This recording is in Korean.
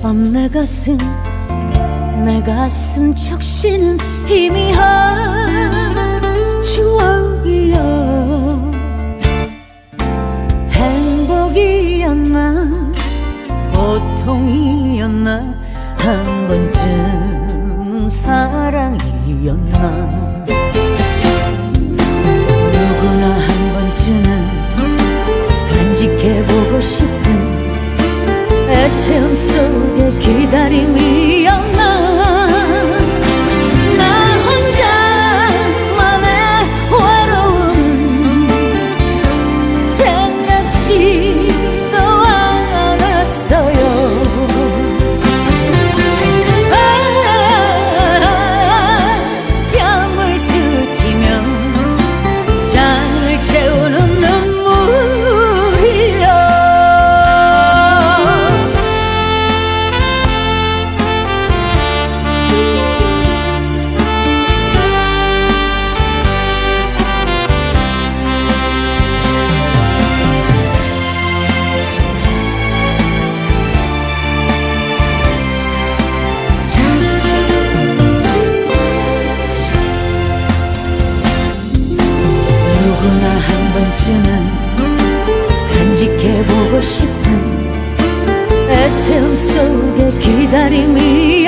밤 내 가슴 내 가슴 적시는 희미한 추억이여. 행복이었나? 고통이었나? 한 번쯤은 사랑이었나 애태움 속에 기다림이 번쯤은 간직해보고 싶은 애태움 속의 기다림이